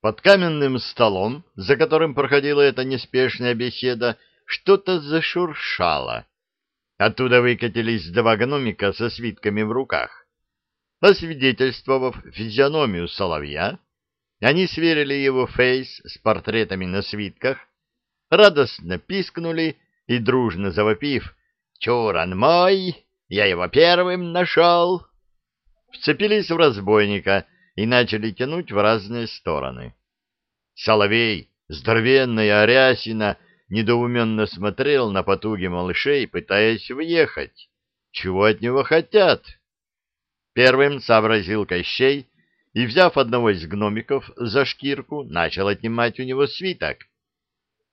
Под каменным столом, за которым проходила эта неспешная беседа, что-то зашуршало. Оттуда выкатились два гномика со свитками в руках. Освидетельствовав физиономию соловья, они сверили его фейс с портретами на свитках, радостно пискнули и, дружно завопив «Чуран мой! Я его первым нашел!» вцепились в разбойника и начали тянуть в разные стороны. Соловей, здоровенная Арясина, недоуменно смотрел на потуги малышей, пытаясь въехать. Чего от него хотят? Первым сообразил Кощей и, взяв одного из гномиков за шкирку, начал отнимать у него свиток.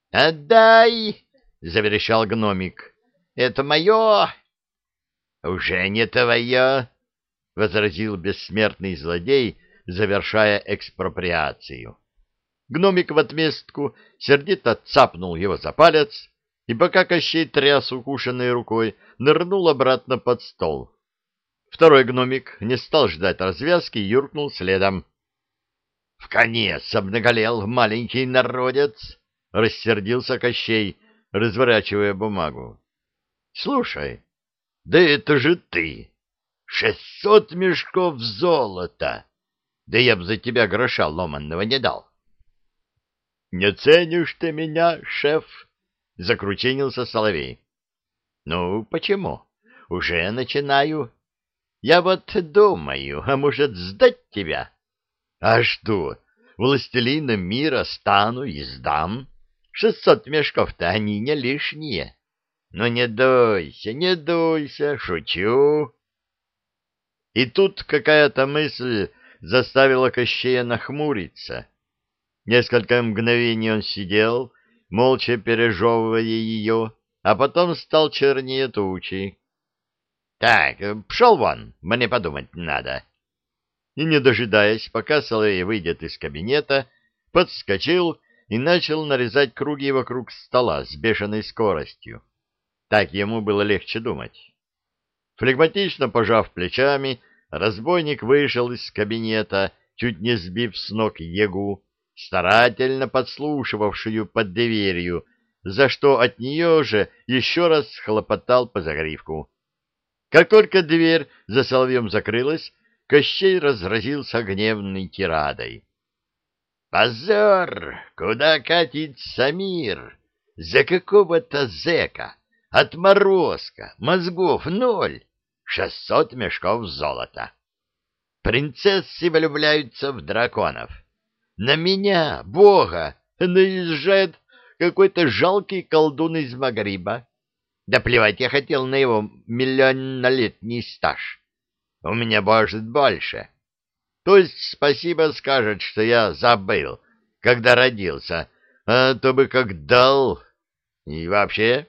«Отдай!» — заверещал гномик. «Это мое!» «Уже не твое!» — возразил бессмертный злодей, завершая экспроприацию. Гномик в отместку сердито цапнул его за палец, и пока Кощей тряс укушенной рукой, нырнул обратно под стол. Второй гномик не стал ждать развязки и юркнул следом. — В конец обнаголел маленький народец! — рассердился Кощей, разворачивая бумагу. — Слушай, да это же ты! Шестьсот мешков золота! Да я бы за тебя гроша ломанного не дал. — Не ценишь ты меня, шеф? — закрученился Соловей. — Ну, почему? Уже начинаю. Я вот думаю, а может, сдать тебя? — А что, властелином мира стану и сдам. Шестьсот мешков-то они не лишние. Ну, не дуйся, не дуйся, шучу. И тут какая-то мысль заставила Кощея нахмуриться. Несколько мгновений он сидел, молча пережевывая ее, а потом стал чернее тучи. — Так, пшел вон, мне подумать надо. И, не дожидаясь, пока Соловей выйдет из кабинета, подскочил и начал нарезать круги вокруг стола с бешеной скоростью. Так ему было легче думать. Флегматично пожав плечами, разбойник вышел из кабинета, чуть не сбив с ног Егу, старательно подслушивавшую под дверью, за что от нее же еще раз хлопотал по загривку. Как только дверь за соловьем закрылась, Кощей разразился гневной тирадой. «Позор! Куда катится мир? За какого-то зэка! Отморозка! Мозгов ноль! Шестьсот мешков золота. Принцессы влюбляются в драконов. На меня, бога, наезжает какой-то жалкий колдун из Магриба. Да плевать я хотел на его миллионнолетний стаж. У меня, может, больше. То есть спасибо скажет, что я забыл, когда родился, а то бы как дал. И вообще,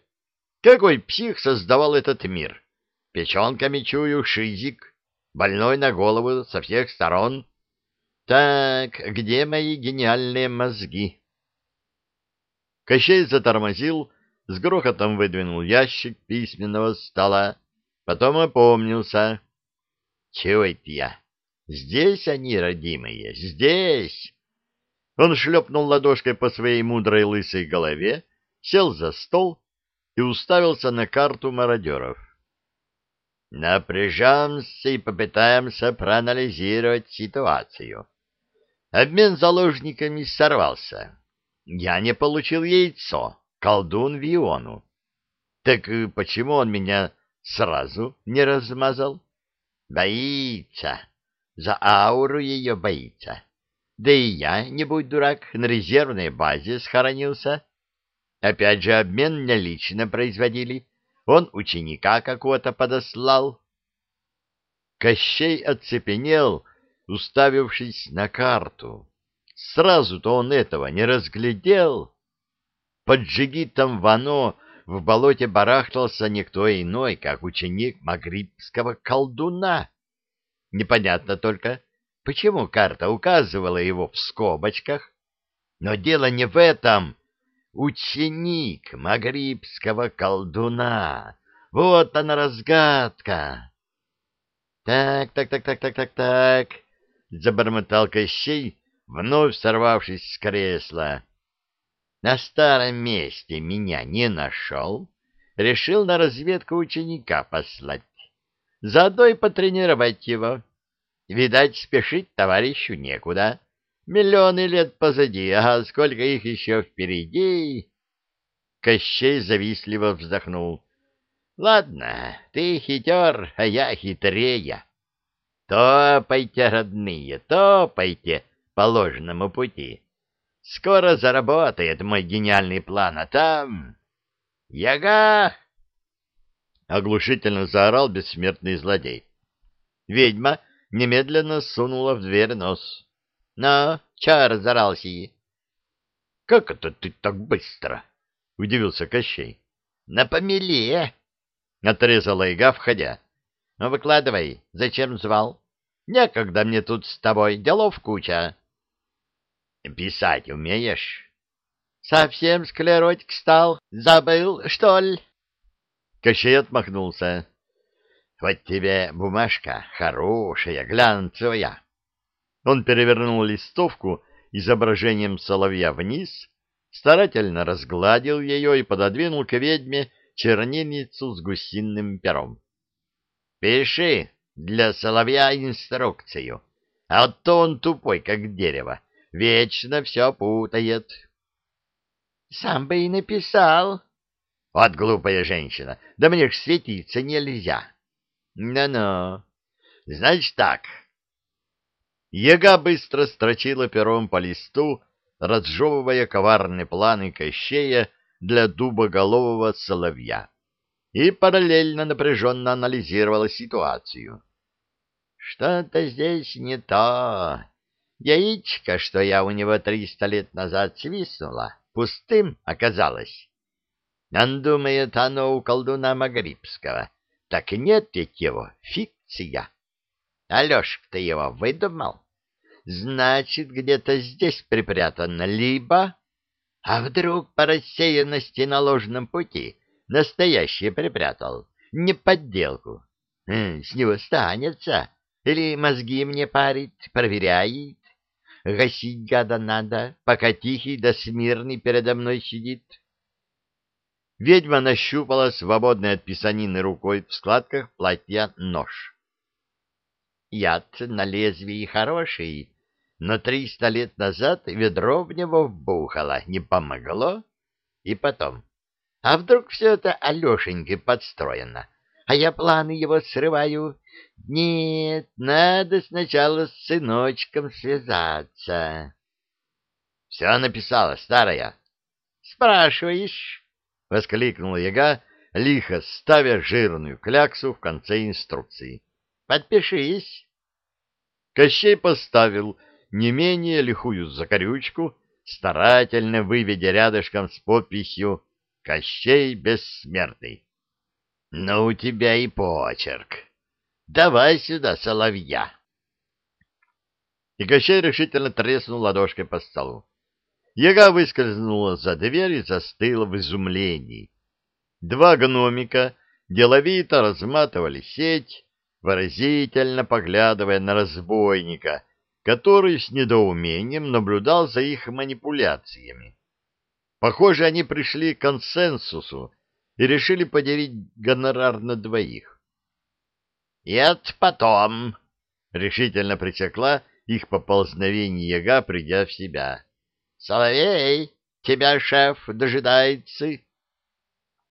какой псих создавал этот мир? Печенками чую шизик, больной на голову со всех сторон. Так, где мои гениальные мозги? Кощей затормозил, с грохотом выдвинул ящик письменного стола, потом опомнился. Чего это я? Здесь они, родимые, здесь! Он шлепнул ладошкой по своей мудрой лысой голове, сел за стол и уставился на карту мародеров. Напряжемся и попытаемся проанализировать ситуацию. Обмен заложниками сорвался. Я не получил яйцо, колдун Виону. Так почему он меня сразу не размазал? Боится. За ауру ее боится. Да и я, не будь дурак, на резервной базе схоронился. Опять же, обмен мне лично производили. Он ученика какого-то подослал. Кощей оцепенел, уставившись на карту. Сразу-то он этого не разглядел. Под джигитом Вано в болоте барахтался никто иной, как ученик магрибского колдуна. Непонятно только, почему карта указывала его в скобочках. Но дело не в этом ученик магрибского колдуна. Вот она разгадка. Так, так, так, так, так, так, так, забормотал Кощей, вновь сорвавшись с кресла. На старом месте меня не нашел, решил на разведку ученика послать. Заодно и потренировать его. Видать, спешить товарищу некуда. Миллионы лет позади, а сколько их еще впереди. Кощей завистливо вздохнул. Ладно, ты хитер, а я хитрее. Топайте, родные, топайте по ложному пути. Скоро заработает мой гениальный план, а там... Яга! Оглушительно заорал бессмертный злодей. Ведьма немедленно сунула в дверь нос. — Ну, чё разорался? — Как это ты так быстро? — удивился Кощей. — На помеле! — отрезала Ига, входя. — Ну, выкладывай, зачем звал? Некогда мне тут с тобой, делов куча. — Писать умеешь? — Совсем склеротик стал, забыл, что ли? Кощей отмахнулся. — Вот тебе бумажка хорошая, глянцевая. Он перевернул листовку изображением соловья вниз, старательно разгладил ее и пододвинул к ведьме чернильницу с гусиным пером. — Пиши для соловья инструкцию, а то он тупой, как дерево, вечно все путает. — Сам бы и написал. — Вот глупая женщина, да мне ж светиться нельзя. Ну — Ну-ну. Значит так. Ега быстро строчила пером по листу, разжевывая коварные планы Кощея для дубоголового соловья, и параллельно напряженно анализировала ситуацию. Что-то здесь не то. Яичко, что я у него триста лет назад свистнула, пустым оказалось. Он думает, оно у колдуна Магрибского. Так нет ведь его, фикция. Алешка-то его выдумал. Значит, где-то здесь припрятано либо... А вдруг по рассеянности на ложном пути настоящее припрятал, не подделку? С него станется. Или мозги мне парит, проверяет. Гасить гада надо, пока тихий да смирный передо мной сидит. Ведьма нащупала свободной от писанины рукой в складках платья нож. Яд на лезвии хороший, но триста лет назад ведро в него вбухало, не помогло. И потом, а вдруг все это Алешеньке подстроено, а я планы его срываю? Нет, надо сначала с сыночком связаться. — Все написала, старая. — Спрашиваешь? — воскликнула яга, лихо ставя жирную кляксу в конце инструкции. — Подпишись. Кощей поставил не менее лихую закорючку, старательно выведя рядышком с подписью «Кощей бессмертный». «Ну, у тебя и почерк. Давай сюда соловья». И Кощей решительно треснул ладошкой по столу. Яга выскользнула за дверь и застыла в изумлении. Два гномика деловито разматывали сеть, выразительно поглядывая на разбойника, который с недоумением наблюдал за их манипуляциями. Похоже, они пришли к консенсусу и решили поделить гонорар на двоих. — Это потом, — решительно пресекла их поползновение яга, придя в себя. — Соловей, тебя шеф дожидается.